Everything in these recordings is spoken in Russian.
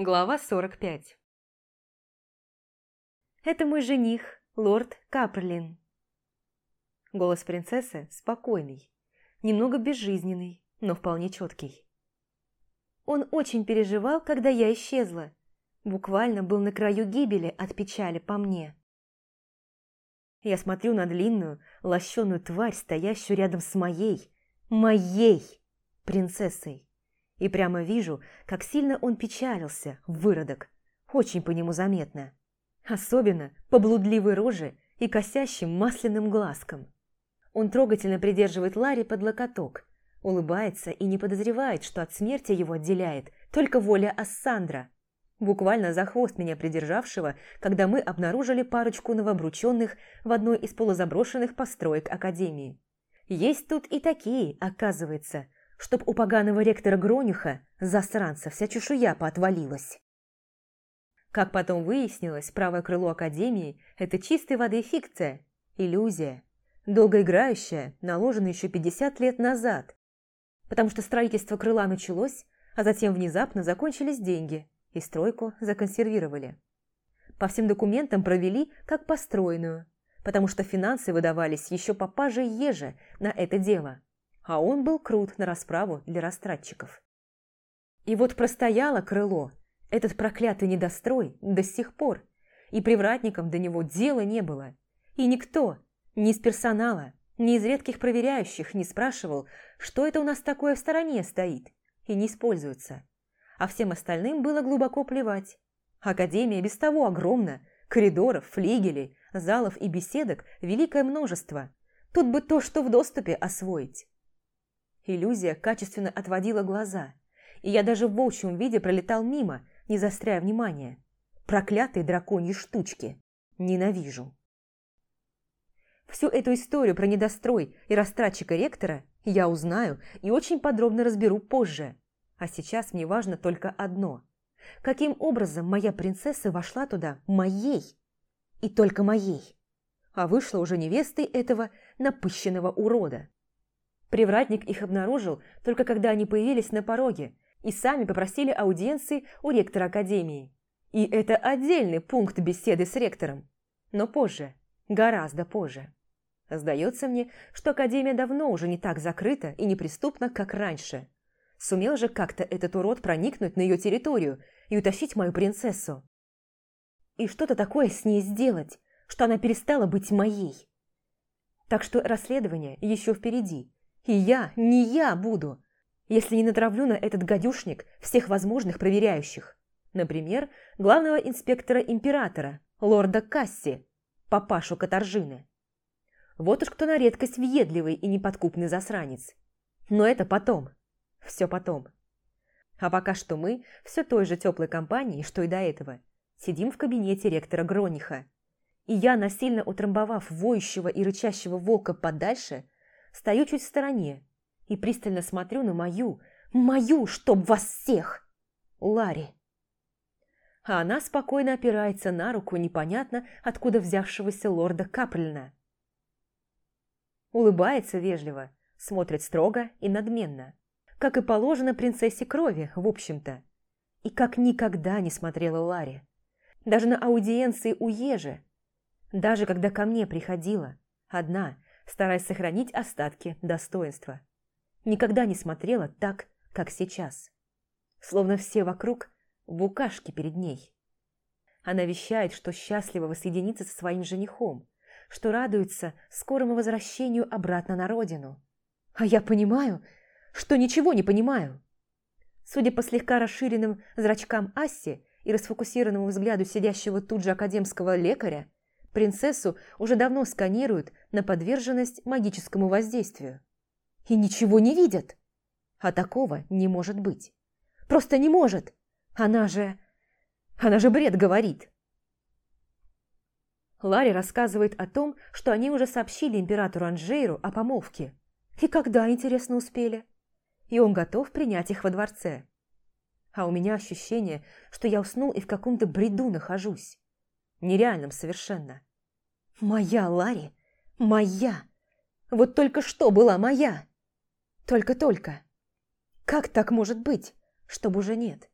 Глава 45 «Это мой жених, лорд Капрлин». Голос принцессы спокойный, немного безжизненный, но вполне четкий. Он очень переживал, когда я исчезла. Буквально был на краю гибели от печали по мне. Я смотрю на длинную, лощеную тварь, стоящую рядом с моей, моей принцессой. И прямо вижу, как сильно он печалился, выродок. Очень по нему заметно. Особенно по блудливой роже и косящим масляным глазкам. Он трогательно придерживает Ларри под локоток, улыбается и не подозревает, что от смерти его отделяет только воля Ассандра, буквально за хвост меня придержавшего, когда мы обнаружили парочку новобрученных в одной из полузаброшенных построек Академии. Есть тут и такие, оказывается – чтоб у поганого ректора Грониха, засранца, вся чешуя поотвалилась. Как потом выяснилось, правое крыло Академии – это чистой воды фикция, иллюзия, долгоиграющая, наложенная еще 50 лет назад, потому что строительство крыла началось, а затем внезапно закончились деньги, и стройку законсервировали. По всем документам провели как построенную, потому что финансы выдавались еще папаже еже на это дело – а он был крут на расправу для растратчиков. И вот простояло крыло, этот проклятый недострой, до сих пор, и привратникам до него дела не было. И никто, ни из персонала, ни из редких проверяющих не спрашивал, что это у нас такое в стороне стоит и не используется. А всем остальным было глубоко плевать. Академия без того огромна, коридоров, флигелей, залов и беседок великое множество. Тут бы то, что в доступе, освоить. Иллюзия качественно отводила глаза, и я даже в волчьем виде пролетал мимо, не застряя внимания. Проклятые драконьи штучки. Ненавижу. Всю эту историю про недострой и растратчика ректора я узнаю и очень подробно разберу позже. А сейчас мне важно только одно. Каким образом моя принцесса вошла туда моей? И только моей. А вышла уже невестой этого напыщенного урода. Привратник их обнаружил только когда они появились на пороге и сами попросили аудиенции у ректора академии. И это отдельный пункт беседы с ректором. Но позже, гораздо позже. Сдается мне, что академия давно уже не так закрыта и неприступна, как раньше. Сумел же как-то этот урод проникнуть на ее территорию и утащить мою принцессу. И что-то такое с ней сделать, что она перестала быть моей. Так что расследование еще впереди, и я, не я буду, если не натравлю на этот гадюшник всех возможных проверяющих. Например, главного инспектора императора, лорда Касси, папашу Катаржины. Вот уж кто на редкость въедливый и неподкупный засранец. Но это потом. Все потом. А пока что мы, все той же теплой компании, что и до этого, сидим в кабинете ректора Грониха. И я, насильно утрамбовав воющего и рычащего волка подальше, Стою чуть в стороне и пристально смотрю на мою, мою, чтоб вас всех, Ларри. А она спокойно опирается на руку непонятно откуда взявшегося лорда Капрельна. Улыбается вежливо, смотрит строго и надменно, как и положено принцессе крови, в общем-то. И как никогда не смотрела Ларри. Даже на аудиенции у Ежи. Даже когда ко мне приходила, одна, стараясь сохранить остатки достоинства. Никогда не смотрела так, как сейчас. Словно все вокруг букашки перед ней. Она вещает, что счастлива воссоединиться со своим женихом, что радуется скорому возвращению обратно на родину. А я понимаю, что ничего не понимаю. Судя по слегка расширенным зрачкам Асси и расфокусированному взгляду сидящего тут же академского лекаря, Принцессу уже давно сканируют на подверженность магическому воздействию. И ничего не видят. А такого не может быть. Просто не может. Она же... Она же бред говорит. Ларри рассказывает о том, что они уже сообщили императору Анжейру о помолвке. И когда, интересно, успели? И он готов принять их во дворце. А у меня ощущение, что я уснул и в каком-то бреду нахожусь. Нереальном совершенно. Моя Ларри? Моя! Вот только что была моя! Только-только! Как так может быть, чтобы уже нет?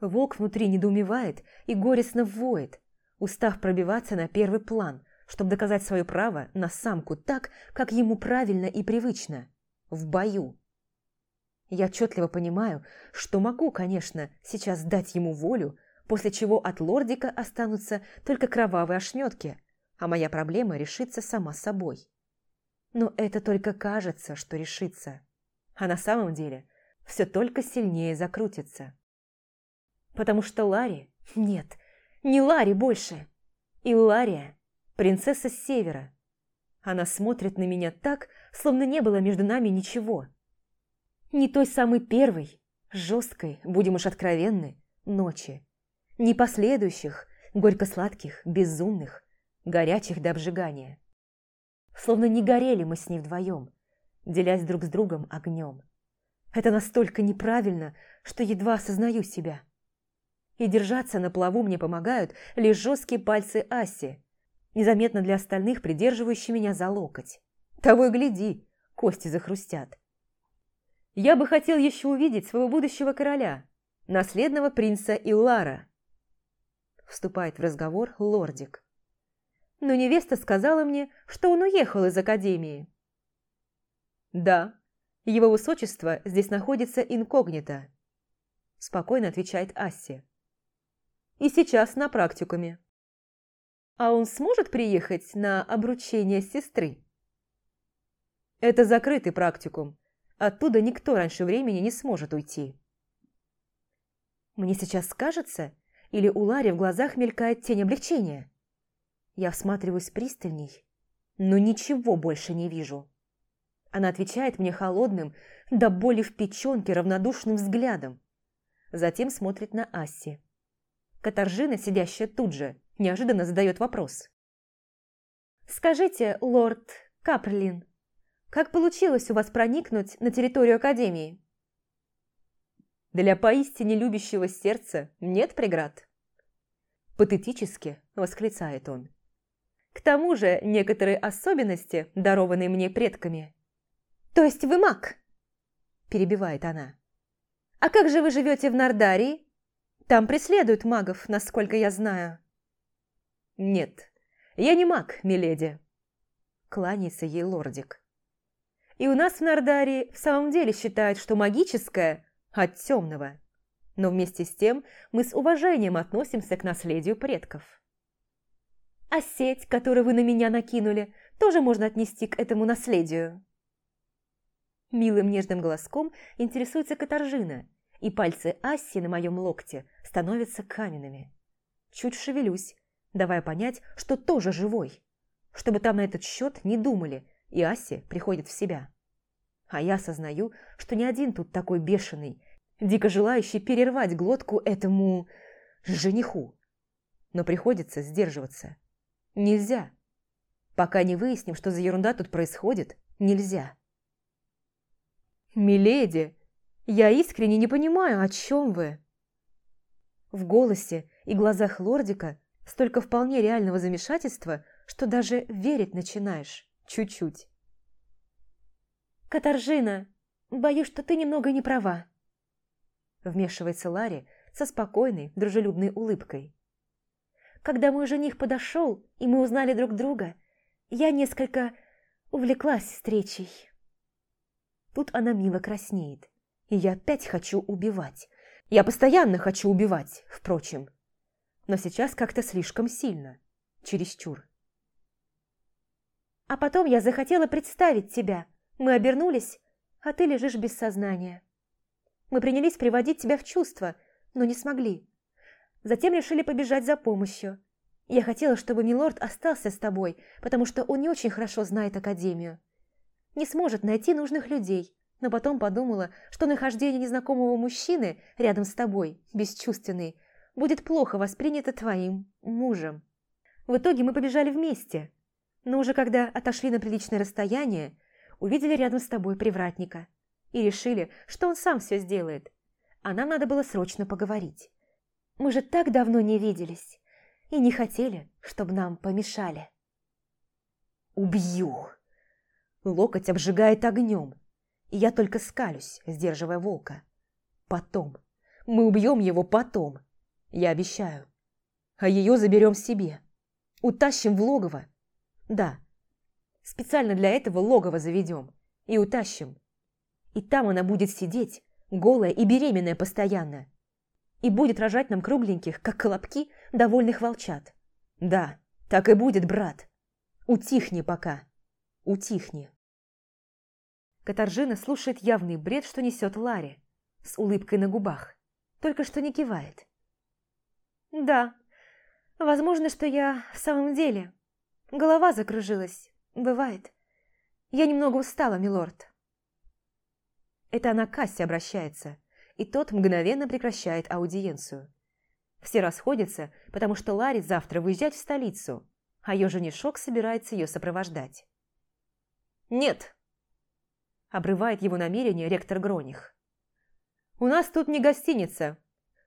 Волк внутри недоумевает и горестно воет, устав пробиваться на первый план, чтобы доказать свое право на самку так, как ему правильно и привычно – в бою. Я отчетливо понимаю, что могу, конечно, сейчас дать ему волю, после чего от лордика останутся только кровавые ошметки, а моя проблема решится сама собой. Но это только кажется, что решится. А на самом деле все только сильнее закрутится. Потому что Ларри... Нет, не Ларри больше. Иллария, принцесса с севера. Она смотрит на меня так, словно не было между нами ничего. Не той самой первой, жесткой, будем уж откровенны, ночи. Не последующих, горько-сладких, безумных, горячих до обжигания. Словно не горели мы с ней вдвоем, делясь друг с другом огнем. Это настолько неправильно, что едва осознаю себя. И держаться на плаву мне помогают лишь жесткие пальцы Аси, незаметно для остальных придерживающие меня за локоть. Того и гляди, кости захрустят. Я бы хотел еще увидеть своего будущего короля, наследного принца Иллара. Вступает в разговор лордик. Но невеста сказала мне, что он уехал из академии. Да, его высочество здесь находится инкогнито. Спокойно отвечает Асси. И сейчас на практикуме. А он сможет приехать на обручение сестры? Это закрытый практикум, Оттуда никто раньше времени не сможет уйти. Мне сейчас кажется, или у Лари в глазах мелькает тень облегчения? Я всматриваюсь пристальней, но ничего больше не вижу. Она отвечает мне холодным, до боли в печенке равнодушным взглядом. Затем смотрит на Асси. Катаржина, сидящая тут же, неожиданно задает вопрос. «Скажите, лорд Капрлин, как получилось у вас проникнуть на территорию Академии? Для поистине любящего сердца нет преград. Патетически восклицает он. К тому же некоторые особенности, дарованные мне предками. То есть вы маг? Перебивает она. А как же вы живете в Нардарии? Там преследуют магов, насколько я знаю. Нет, я не маг, миледи. Кланяется ей лордик. И у нас в Нардарии в самом деле считают, что магическое от темного. Но вместе с тем мы с уважением относимся к наследию предков. А сеть, которую вы на меня накинули, тоже можно отнести к этому наследию. Милым нежным голоском интересуется Катаржина, и пальцы Асси на моем локте становятся каменными. Чуть шевелюсь, давая понять, что тоже живой, чтобы там на этот счет не думали, и Аси приходит в себя. А я осознаю, что не один тут такой бешеный, дико желающий перервать глотку этому жениху. Но приходится сдерживаться. Нельзя. Пока не выясним, что за ерунда тут происходит, нельзя. «Миледи, я искренне не понимаю, о чем вы?» В голосе и глазах лордика столько вполне реального замешательства, что даже верить начинаешь чуть-чуть. «Катаржина, боюсь, что ты немного не права», вмешивается Ларри со спокойной, дружелюбной улыбкой. «Когда мой жених подошел, и мы узнали друг друга, я несколько увлеклась встречей». Тут она мило краснеет, и я опять хочу убивать. Я постоянно хочу убивать, впрочем. Но сейчас как-то слишком сильно, чересчур. А потом я захотела представить тебя, мы обернулись, а ты лежишь без сознания. Мы принялись приводить тебя в чувство, но не смогли. Затем решили побежать за помощью. Я хотела, чтобы Милорд остался с тобой, потому что он не очень хорошо знает Академию. Не сможет найти нужных людей, но потом подумала, что нахождение незнакомого мужчины рядом с тобой, бесчувственный, будет плохо воспринято твоим мужем. В итоге мы побежали вместе, но уже когда отошли на приличное расстояние, увидели рядом с тобой привратника и решили, что он сам все сделает, а нам надо было срочно поговорить. Мы же так давно не виделись и не хотели, чтобы нам помешали. «Убью!» Локоть обжигает огнем, и я только скалюсь, сдерживая волка. Потом, Мы убьем его потом. Я обещаю. А ее заберем себе. Утащим в логово. Да, специально для этого логово заведем. И утащим. И там она будет сидеть, голая и беременная постоянно. И будет рожать нам кругленьких, как колобки, довольных волчат. Да, так и будет, брат. Утихни пока. Утихни. Катаржина слушает явный бред, что несет Ларри, с улыбкой на губах, только что не кивает. «Да, возможно, что я в самом деле. Голова закружилась. Бывает. Я немного устала, милорд». Это она к Кассе обращается, и тот мгновенно прекращает аудиенцию. Все расходятся, потому что Ларри завтра выезжает в столицу, а ее женишок собирается ее сопровождать. «Нет!» – обрывает его намерение ректор Гроних. «У нас тут не гостиница,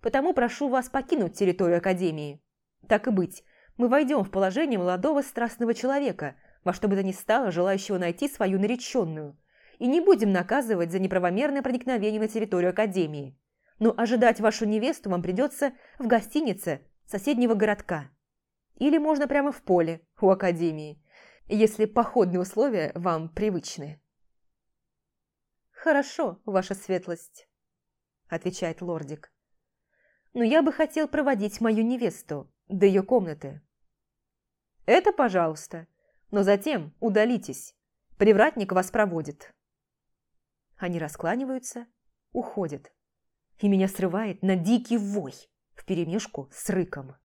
потому прошу вас покинуть территорию Академии. Так и быть, мы войдем в положение молодого страстного человека, во что бы то ни стало желающего найти свою нареченную, и не будем наказывать за неправомерное проникновение на территорию Академии. Но ожидать вашу невесту вам придется в гостинице соседнего городка. Или можно прямо в поле у Академии если походные условия вам привычны. «Хорошо, ваша светлость», – отвечает лордик. «Но я бы хотел проводить мою невесту до ее комнаты». «Это пожалуйста, но затем удалитесь. Привратник вас проводит». Они раскланиваются, уходят. И меня срывает на дикий вой вперемешку с рыком.